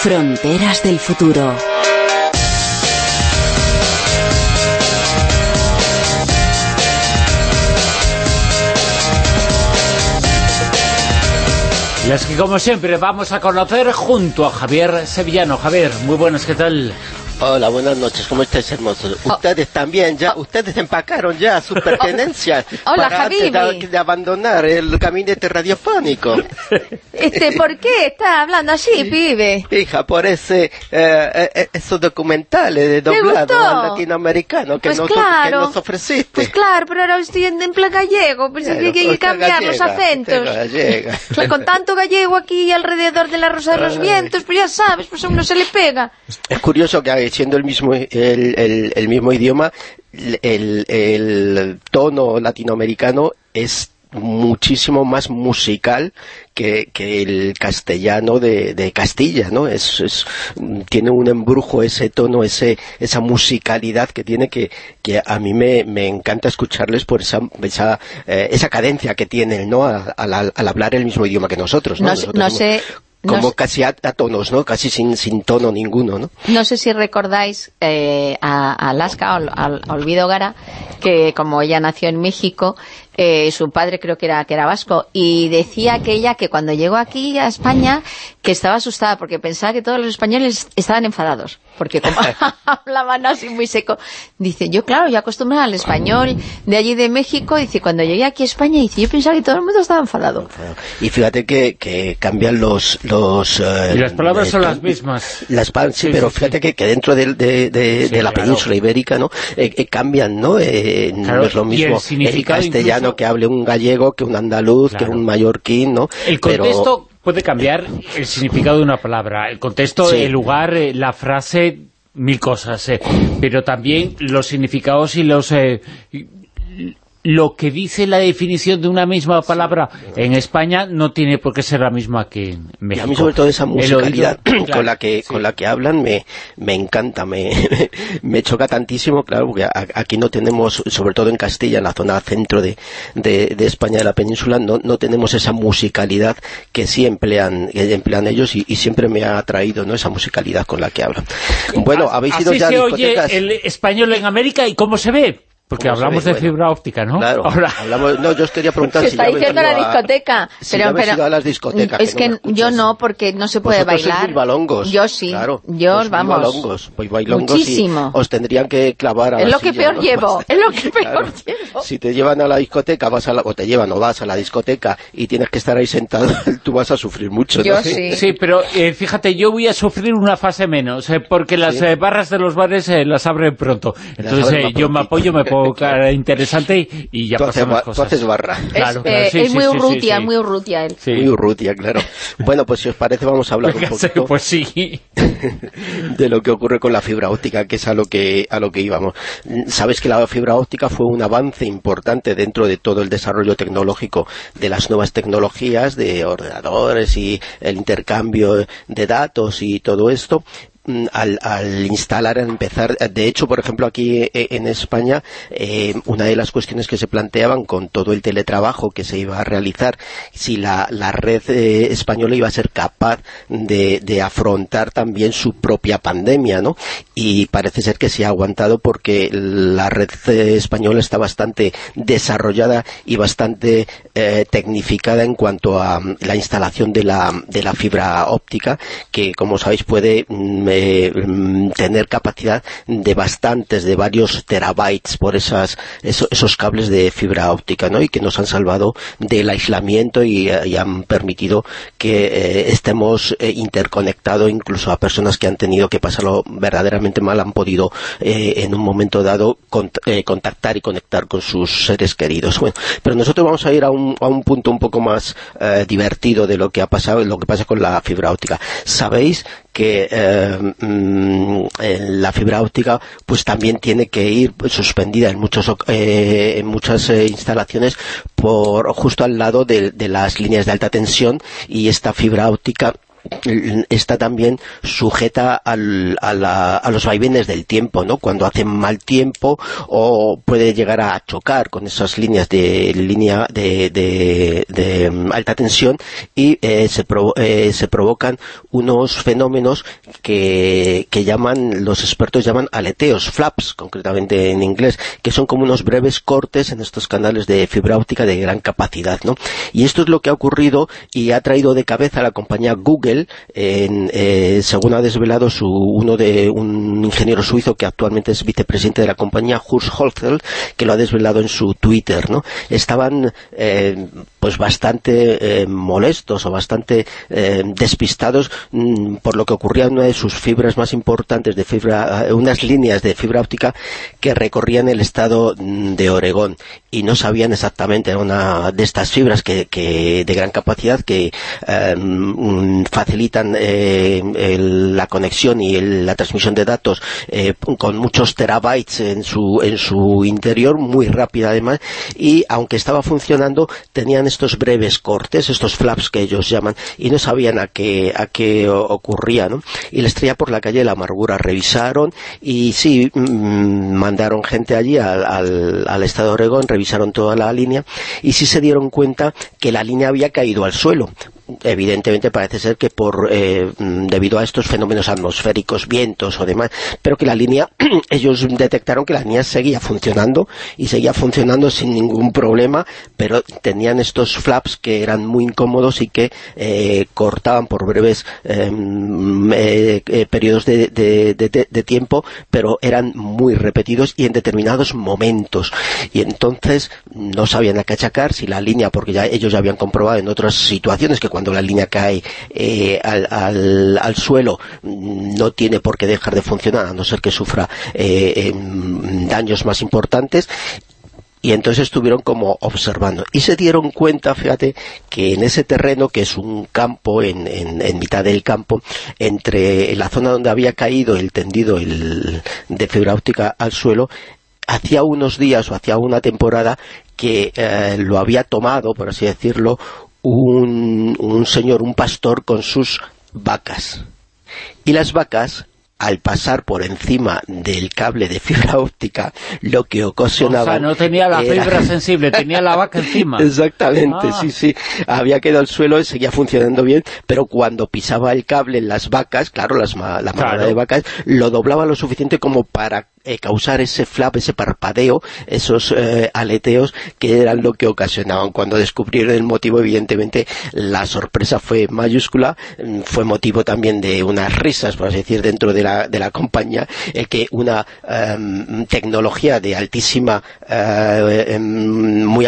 Fronteras del futuro. Las que como siempre vamos a conocer junto a Javier Sevillano. Javier, muy buenas, ¿qué tal? Hola, buenas noches, ¿cómo estáis hermosos? Oh. Ustedes también, ya, ustedes empacaron ya sus pertenencias Hola, para antes de, de abandonar el gabinete radiofónico. Este, ¿por qué estás hablando así, pibe? Hija, por ese, eh, eh, esos documentales de doblado latinoamericano que, Pues nos, claro. que nos ofreciste. Pues claro, pero ahora estoy en, en plan gallego, pues Claro, hay que cambiar los gallega, acentos. usted gallega. Pues con tanto gallego aquí alrededor de la Rosa de los. Vientos, pues ya sabes, pues a uno se le pega. Es curioso que eh, siendo el mismo el, el- el mismo idioma, el, el tono latinoamericano es muchísimo más musical que, que el castellano de, de Castilla, ¿no? Es, es- tiene un embrujo ese tono, ese, esa musicalidad que tiene que, que a mí me, me encanta escucharles por esa, esa, eh, esa cadencia que tienen, ¿no? Al, al- al hablar el mismo idioma que nosotros, ¿no? No sé- Nosotros no somos sé- no Como casi a, a tonos, ¿no? Casi sin, sin tono ninguno, ¿no? No sé si recordáis eh, a, a Alaska, al, al- a Olvido Gara, que como ella nació en México, eh, su padre creo que era, que era vasco, y decía que ella, que cuando llegó aquí a España, que estaba asustada porque pensaba que todos los españoles estaban enfadados, porque como hablaban así muy seco. Dice, yo claro, yo acostumbrada al español de allí de México, dice, cuando llegué aquí a España, dice, yo pensaba que todo el mundo estaba enfadado. Y fíjate que, que cambian los... los eh, Y las palabras eh, son las mismas. Las pa- sí, Sí, pero sí, sí. fíjate que, que dentro de, de, Sí, de la claro. península ibérica, ¿no? Eh, eh, cambian, ¿no? Eh, Claro, no es lo el mismo el, castellano que hable un gallego, que un andaluz, Claro. que un mallorquín, ¿no? El Pero- contexto puede cambiar el significado de una palabra. El contexto, Sí. el lugar, eh, la frase, mil cosas. eh, pero también los significados y los... eh, lo que dice la definición de una misma palabra en España no tiene por qué ser la misma que en Y México. a mí sobre todo esa musicalidad oído, con la que sí. con la que hablan me, me encanta, me, me choca tantísimo, claro, porque a- aquí no tenemos, sobre todo en Castilla, en la zona centro de, de, de España, de la península, no, no tenemos esa musicalidad que sí emplean, que emplean ellos y, y siempre me ha atraído ¿no? esa musicalidad con la que hablan. Bueno, habéis ido Así ya a se oye discotecas. el español en América y cómo se ve. Porque ¿Cómo se hablamos de Bueno, fibra óptica, ¿no? Claro, Ahora, hablamos, no, yo os quería preguntar Se si está diciendo la a- discoteca. si pero, pero- ido a las discotecas. Es que yo no, porque no se puede Vosotros sois bailar. bilbalongos. Yo sí. Claro, yo, vamos. bilbalongos, pues bailongos y Muchísimo. os tendrían que clavar a Es la lo que silla, peor ¿no? llevo, es lo que peor Claro. llevo. Si te llevan a la discoteca, vas a la, o te llevan o vas a la discoteca y tienes que estar ahí sentado, tú vas a sufrir mucho. ¿no? Yo sí. Sí, pero eh, fíjate, yo voy a sufrir una fase menos, eh, porque las Sí. eh, barras de los bares eh, las abren pronto. Entonces yo me apoyo, me pongo interesante y, y ya Tú pasan las tú cosas. haces barra. Claro, es, claro, eh, sí, es sí, muy urrutia, sí. muy urrutia él. Sí. Muy urrutia, claro. Bueno, pues si os parece vamos a hablar un Venga, poquito Pues sí. de lo que ocurre con la fibra óptica, que es a lo que a lo que íbamos. Sabes que la fibra óptica fue un avance importante dentro de todo el desarrollo tecnológico de las nuevas tecnologías, de ordenadores y el intercambio de datos y todo esto al, al instalar, al empezar, de hecho, por ejemplo, aquí eh, en España, eh, una de las cuestiones que se planteaban con todo el teletrabajo que se iba a realizar, si la, red eh, española iba a ser capaz de, afrontar también su propia pandemia, ¿no? Y parece ser que se ha aguantado porque la red eh, española está bastante desarrollada y bastante eh, tecnificada en cuanto a mm, la instalación de la, de la fibra óptica, que como sabéis puede mm, eh, mm, tener capacidad de bastantes, de varios terabytes por esas, eso- esos cables de fibra óptica, ¿no? Y que nos han salvado del aislamiento y, eh, y han permitido que eh, estemos eh, interconectados incluso a personas que han tenido que pasarlo verdaderamente mal, han podido en un momento dado cont- contactar y conectar con sus seres queridos. Bueno, pero nosotros vamos a ir a un, a un punto un poco más divertido de lo que ha pasado, lo que pasa con la fibra óptica. Sabéis que eh, mm, eh, la fibra óptica pues también tiene que ir suspendida en muchos eh, en muchas instalaciones por justo al lado de las líneas de alta tensión y esta fibra óptica está también sujeta al, a, los vaivenes del tiempo, ¿no? Cuando hace mal tiempo o puede llegar a chocar con esas líneas de línea de, de, mm, alta tensión y eh, se, eh, se provocan unos fenómenos que, que llaman, los expertos llaman aleteos, flaps, concretamente en inglés, que son como unos breves cortes en estos canales de fibra óptica de gran capacidad, ¿no? Y esto es lo que ha ocurrido y ha traído de cabeza a la compañía Google eh, según ha desvelado su, uno de un ingeniero suizo que actualmente es vicepresidente de la compañía, Horst Holzel, que lo ha desvelado en su Twitter, ¿no? Estaban eh, pues bastante eh, molestos o bastante despistados mm, por lo que ocurría en una de sus fibras más importantes de fibra, unas líneas de fibra óptica que recorrían el estado mm, de Oregón y no sabían exactamente una de estas fibras que, que de gran capacidad que mm, facilitan eh, la conexión y la transmisión de datos eh, con muchos terabytes en su, en su interior, muy rápida además, y aunque estaba funcionando, tenían estos breves cortes, estos flaps que ellos llaman, y no sabían a qué, a qué ocurría, ¿no? Y la estrella por la calle de la amargura revisaron, y sí, mm, mandaron gente allí al, al, al estado de Oregón, revisaron toda la línea, y sí se dieron cuenta que la línea había caído al suelo, evidentemente parece ser que por eh, debido a estos fenómenos atmosféricos, vientos o demás, pero que la línea, ellos detectaron que la línea seguía funcionando y seguía funcionando sin ningún problema, pero tenían estos flaps que eran muy incómodos y que eh, cortaban por breves em, eh, periodos de, de, tiempo, pero eran muy repetidos y en determinados momentos. Y entonces no sabían a qué achacar si la línea, porque ya ellos ya habían comprobado en otras situaciones que cuando la línea cae eh, al, suelo no tiene por qué dejar de funcionar, a no ser que sufra eh, em, daños más importantes. Y entonces estuvieron como observando. Y se dieron cuenta, fíjate, que en ese terreno, que es un campo, en, mitad del campo, entre la zona donde había caído el tendido de fibra óptica al suelo, hacía unos días o hacía una temporada que eh, lo había tomado, por así decirlo, un, un señor, un pastor con sus vacas. Y las vacas al pasar por encima del cable de fibra óptica, lo que ocasionaba... O sea, no tenía la fibra sensible, tenía la vaca encima. Exactamente, ah. sí, sí. Había quedado al suelo y seguía funcionando bien, pero cuando pisaba el cable las vacas, claro, las, la manada de vacas, lo doblaba lo suficiente como para eh, causar ese flap, ese parpadeo, esos eh, aleteos que eran lo que ocasionaban. Cuando descubrieron el motivo, evidentemente, la sorpresa fue mayúscula, mm, fue motivo también de unas risas, por así decir, dentro de la, de la compañía, el que una em, tecnología de altísima, eh, em,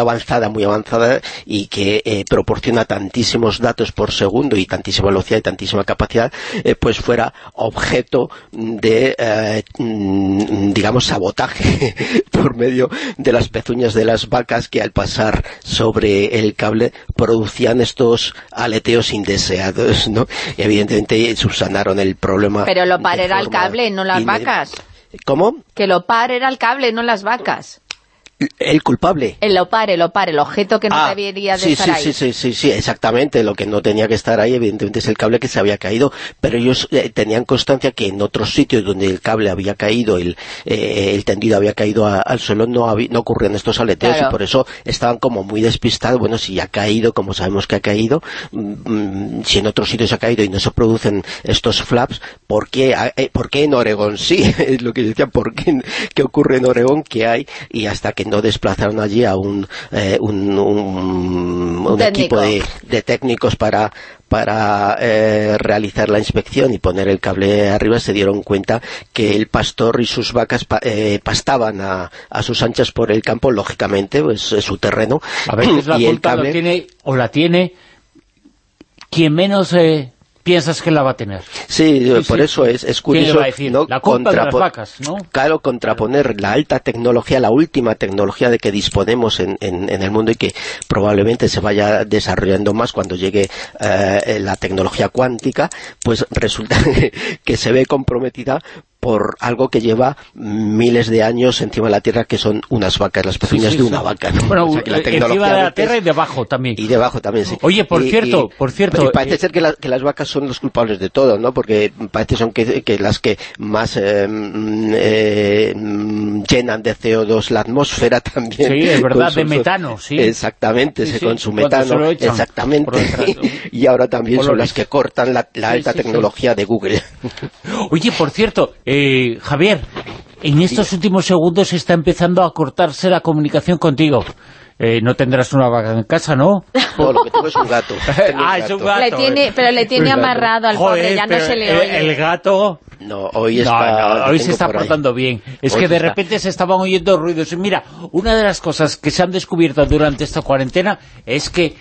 avanzada, muy avanzada, y que proporciona tantísimos datos por segundo y tantísima velocidad y tantísima capacidad, pues fuera objeto de digamos, sabotaje por medio de las pezuñas de las vacas que al pasar sobre el cable producían estos aleteos indeseados, ¿no? Y evidentemente subsanaron el problema. Pero lo par era el cable, no las vacas. ¿Cómo? Que lo par era el cable, no las vacas. El culpable. El opar, el opar, el objeto que no ah, debería de estar sí, ahí. Sí, sí, sí, sí, exactamente. Lo que no tenía que estar ahí, evidentemente, es el cable que se había caído. Pero ellos eh, tenían constancia que en otros sitios donde el cable había caído, el, eh, el tendido había caído al suelo, no, no ocurrían estos aleteos y por eso estaban como muy despistados. Bueno, si ha caído, como sabemos que ha caído, mm, mm, si en otros sitios ha caído y no se producen estos flaps, ¿por qué, eh, ¿por qué en Oregón sí? es lo que decía, ¿por qué, qué ocurre en Oregón? ¿Qué hay? Y hasta que no desplazaron allí a un, eh, un, equipo de, técnicos para para eh, realizar la inspección y poner el cable arriba se dieron cuenta que el pastor y sus vacas eh, pastaban a, a, sus anchas por el campo, lógicamente, pues es su terreno. A veces la culpa tiene, o la tiene quien menos piensas que la va a tener. Sí, por eso es, es curioso. ¿no? La culpa de las vacas, ¿no? Claro, contraponer la alta tecnología, la última tecnología de que disponemos en, en, el mundo y que probablemente se vaya desarrollando más cuando llegue eh, la tecnología cuántica, pues resulta que se ve comprometida por algo que lleva miles de años encima de la Tierra, que son unas vacas, las pezuñas de una vaca. Bueno, encima de la Tierra y debajo también. Y debajo también, sí. Oye, por cierto, por cierto... parece ser que, las vacas son los culpables de todo, ¿no? Porque parece son que, las que más llenan de CO2 la atmósfera también. Sí, es verdad, de metano, sí. Exactamente, se consume metano, exactamente. y ahora también son las que cortan la, alta tecnología de Google. Oye, por cierto, eh, Javier, en estos últimos segundos está empezando a cortarse la comunicación contigo. Eh, no tendrás una vaca en casa, ¿no? No, lo que tengo es un gato. ah, es un gato. pero le tiene amarrado al pobre, ya no se le oye. El gato... No, hoy, está, hoy se está portando bien. Es que de repente se estaban oyendo ruidos. Mira, una de las cosas que se han descubierto durante esta cuarentena es que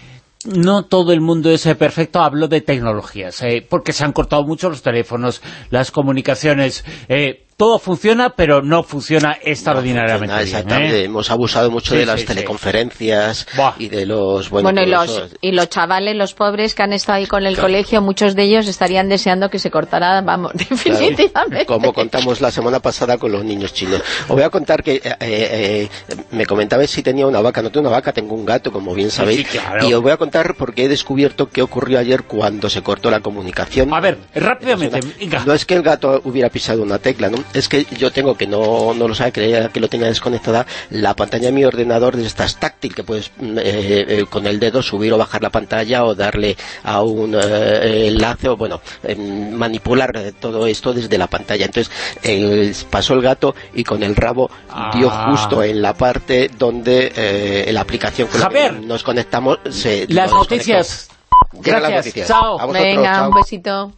no todo el mundo es perfecto, hablo de tecnologías, eh, porque se han cortado mucho los teléfonos, las comunicaciones, eh, todo funciona, pero no funciona extraordinariamente bien, Exactamente, hemos abusado mucho de las teleconferencias y de los... Bueno, y, los, y los chavales, los pobres que han estado ahí con el colegio, muchos de ellos estarían deseando que se cortara, vamos, definitivamente. como contamos la semana pasada con los niños chinos. Os voy a contar que eh, eh, me comentabais si tenía una vaca, no tengo una vaca, tengo un gato, como bien sabéis, y os voy a contar porque he descubierto qué ocurrió ayer cuando se cortó la comunicación. A ver, rápidamente, No es que el gato hubiera pisado una tecla, ¿no? Es que yo tengo, que no, no lo sabe, creía que lo tenía desconectada, la pantalla de mi ordenador de estas táctil, que puedes mm, eh, eh, con el dedo subir o bajar la pantalla o darle a un eh, enlace o, bueno, em, manipular todo esto desde la pantalla. Entonces, pasó el gato y con el rabo dio ah. justo en la parte donde la aplicación con la que nos conectamos se Las noticias. Gracias. Chao. Venga, un besito.